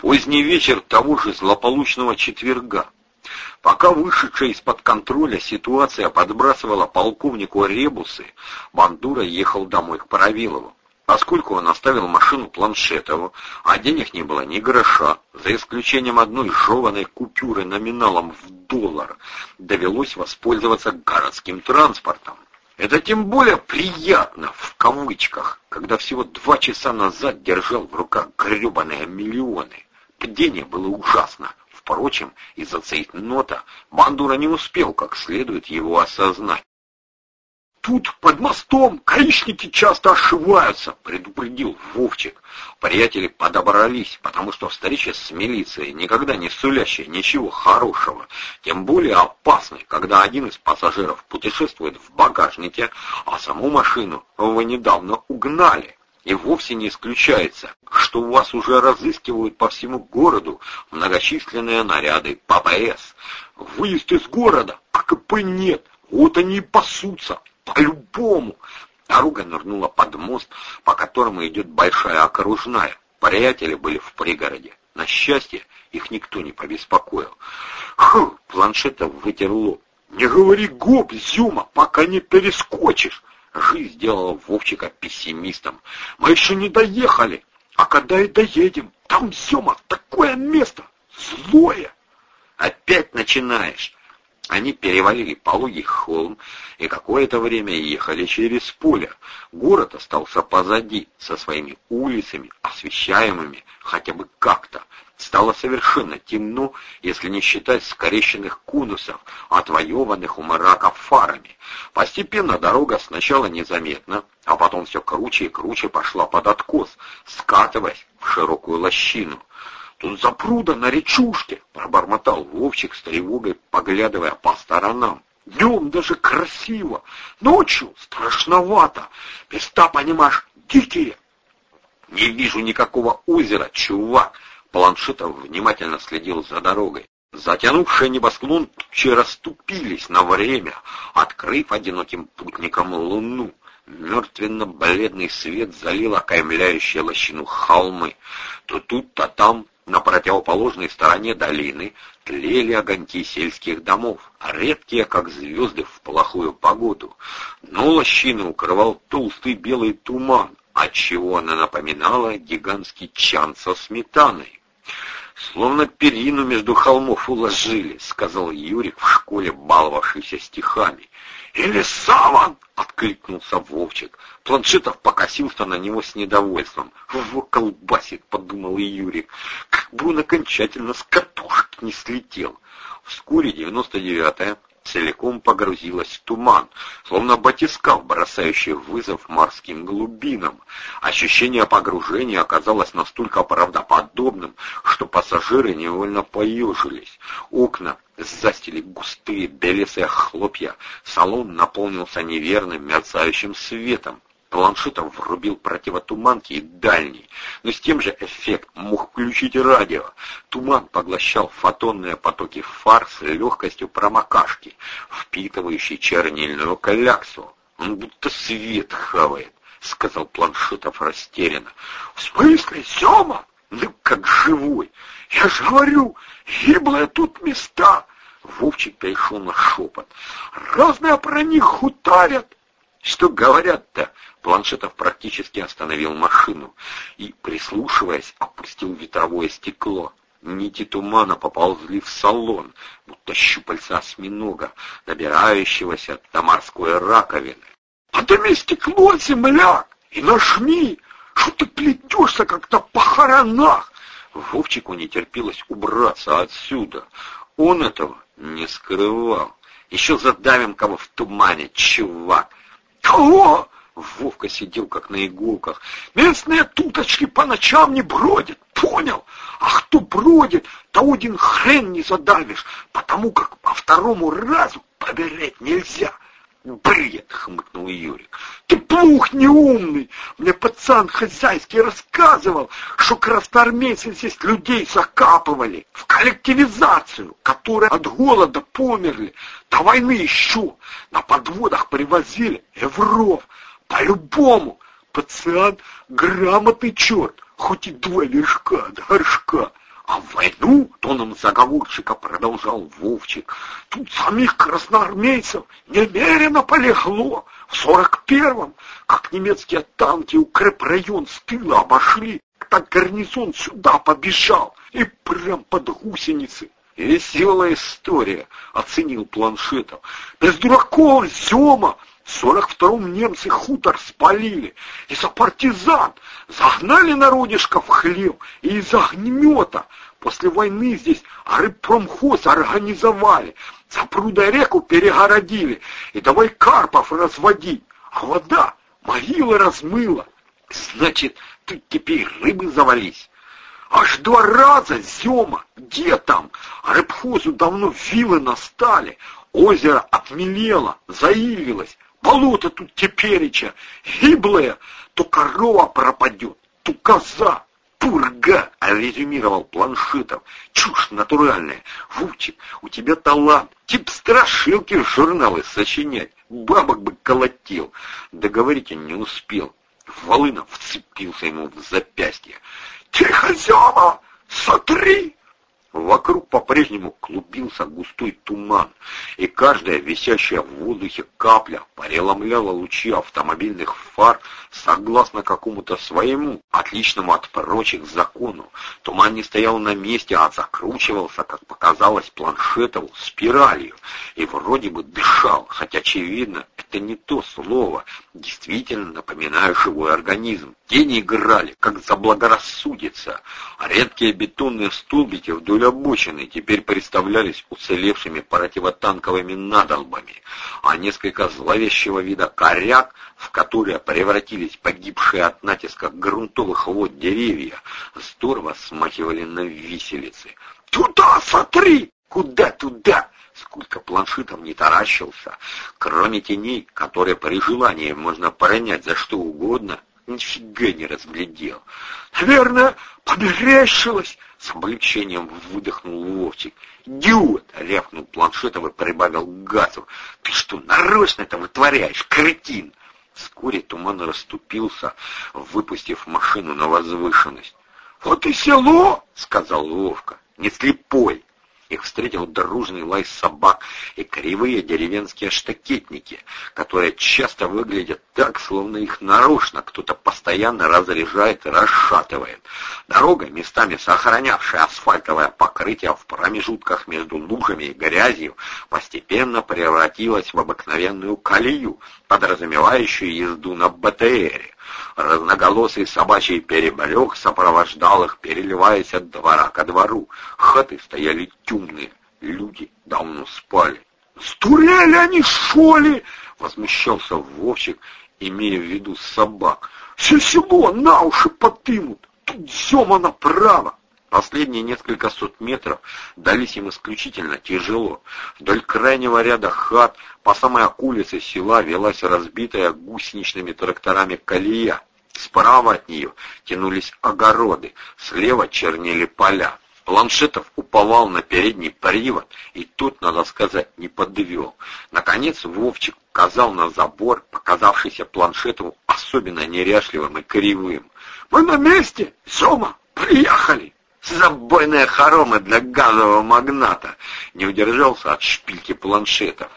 Поздний вечер того же злополучного четверга. Пока вышедшая из-под контроля ситуация подбрасывала полковнику ребусы, Бандура ехал домой к Паравилову. Поскольку он оставил машину Планшетову, а денег не было ни гроша, за исключением одной жеваной купюры номиналом в доллар, довелось воспользоваться городским транспортом. Это тем более приятно, в кавычках, когда всего два часа назад держал в руках гребаные миллионы. Падение было ужасно. Впрочем, из-за цейтнота Бандура не успел как следует его осознать. «Тут под мостом коричники часто ошиваются», — предупредил Вовчик. Приятели подобрались, потому что встреча с милицией никогда не сулящая ничего хорошего, тем более опасной, когда один из пассажиров путешествует в багажнике, а саму машину вы недавно угнали. И вовсе не исключается, что у вас уже разыскивают по всему городу многочисленные наряды ППС. Выезд из города, АКП нет, вот они и пасутся, по-любому. Дорога нырнула под мост, по которому идет большая окружная. Приятели были в пригороде. На счастье, их никто не побеспокоил. Хм, планшетов вытер лоб. «Не говори гоп, Зюма, пока не перескочишь!» Жизнь сделала Вовчика пессимистом. Мы еще не доехали, а когда и доедем, там, Сема, такое место, злое. Опять начинаешь. Они перевалили пологий холм и какое-то время ехали через поле. Город остался позади, со своими улицами, освещаемыми хотя бы как-то. Стало совершенно темно, если не считать скорещенных кунусов, отвоеванных у мараков фарами. Постепенно дорога сначала незаметно, а потом все круче и круче пошла под откос, скатываясь в широкую лощину. Тут запруда на речушке, пробормотал Вовчик с тревогой, поглядывая по сторонам. Днем даже красиво, ночью страшновато. Места, понимаешь, дикие. Не вижу никакого озера, чувак. Планшетов внимательно следил за дорогой. Затянувшие небосклон тучи расступились на время, открыв одиноким путникам луну. Мертвенно-бледный свет залил окаймляющие лощину холмы. То тут, то там на противоположной стороне долины тлели огоньки сельских домов, редкие, как звезды в плохую погоду. Но лощину укрывал толстый белый туман, отчего она напоминала гигантский чан со сметаной. «Словно перину между холмов уложили», — сказал Юрик в школе, баловавшийся стихами. «Или саван!» — откликнулся Вовчик. Планшетов покосился на него с недовольством. «Во колбасит!» — подумал Юрик. «Как бы он окончательно с катушек не слетел!» Вскоре девяносто девятая целиком погрузилась в туман, словно батискаф, бросающий вызов морским глубинам. Ощущение погружения оказалось настолько правдоподобным, что пассажиры невольно поежились. Окна застили густые белесые хлопья, салон наполнился неверным мерцающим светом. Планшетов врубил противотуманки и дальний, но с тем же эффектом мог включить радио. Туман поглощал фотонные потоки фар с легкостью промокашки, впитывающей чернильную коляксу. Он будто свет хавает, — сказал Планшетов растерянно. — В смысле, Сема? Ну, как живой. Я же говорю, гиблые тут места. Вовчик перешел на шепот. Разные про них хутарят. Что говорят-то? Планшетов практически остановил машину и, прислушиваясь, опустил ветровое стекло. Нити тумана поползли в салон, будто щупальца осьминога, добирающегося до морской раковины. «Подними стекло, земляк, и нажми! Что ты плетешься, как на похоронах?» Вовчику не терпелось убраться отсюда. Он этого не скрывал. «Еще задавим кого в тумане, чувак!» «Кого?» Вовка сидел как на иголках. «Местные туточки по ночам не бродят, понял? А кто бродит, то один хрен не задавишь, потому как по второму разу проверять нельзя». «Бред!» — хмыкнул Юрик. «Ты плух неумный! Мне пацан хозяйский рассказывал, что красноармейцы здесь людей закапывали в коллективизацию, которые от голода померли, до войны еще на подводах привозили евров. По-любому, пациент грамотный черт, хоть и два лишка до горшка. Войну, тоном заговорщика продолжал Вовчик, тут самих красноармейцев немерено полегло. В сорок первом, как немецкие танки укрепрайон с тыла обошли, так гарнизон сюда побежал и прям под гусеницы. Веселая история, оценил Планшетов. Без дураков, Зема, в сорок втором немцы хутор спалили. Из-за партизан загнали народишко в хлеб и из огнемета. После войны здесь рыбпромхоз организовали. За прудой реку перегородили. И давай карпов разводить. А вода могилы размыла. Значит, тут теперь рыбы завались. Аж два раза, Зема, где там? Рыбхозу давно вилы настали, озеро отмелело, заилилось, болото тут тепереча, гиблое, то корова пропадет, то коза, пурга, резюмировал Планшетов. Чушь натуральная. Вовчик, у тебя талант, тип страшилки в журналы сочинять, бабок бы колотил. Договорить он не успел. Волынов вцепился ему в запястье. «Тихо, Зема! Сотри!» Вокруг по-прежнему клубился густой туман, и каждая висящая в воздухе капля преломляла лучи автомобильных фар согласно какому-то своему, отличному от прочих закону. Туман не стоял на месте, а закручивался, как показалось планшетову, спиралью, и вроде бы дышал, хотя, очевидно, это не то слово, действительно напоминаю живой организм. Тени играли, как заблагорассудится, а редкие бетонные столбики вдоль обочины теперь представлялись уцелевшими противотанковыми надолбами, а несколько зловещего вида коряк, в которые превратились погибшие от натиска грунтовых вод деревья, здорово смахивали на виселицы. «Туда смотри! Куда туда?» Сколько планшетов не таращился, кроме теней, которые при желании можно пронять за что угодно, нифига не разглядел. «Наверное, померещилось!» — с облегчением выдохнул Вовчик. «Идиот!» — рявкнул планшетом и прибавил газу. «Ты что, нарочно это вытворяешь, кретин?» Вскоре туман расступился, выпустив машину на возвышенность. «Вот и село!» — сказал Вовка. «Не слепой!» Их встретил дружный лай собак и кривые деревенские штакетники, которые часто выглядят так, словно их нарочно кто-то постоянно разряжает и расшатывает. Дорога, местами сохранявшая асфальтовое покрытие в промежутках между лужами и грязью, постепенно превратилась в обыкновенную колею, подразумевающую езду на БТРе. Разноголосый собачий перебалек сопровождал их, переливаясь от двора ко двору. Хаты стояли темные, люди давно спали. «Стурели они, шо ли?» — возмущался Вовчик, имея в виду собак. «Все село на уши потымут, тут Зема направо!» Последние несколько сот метров дались им исключительно тяжело. Вдоль крайнего ряда хат по самой околице села велась разбитая гусеничными тракторами колея. Справа от нее тянулись огороды, слева чернели поля. Планшетов уповал на передний привод, и тут, надо сказать, не подвел. Наконец Вовчик указал на забор, показавшийся Планшетову особенно неряшливым и кривым. «Мы на месте! Сёма, приехали!» Забойные хоромы для газового магната. Не удержался от шпильки планшетов.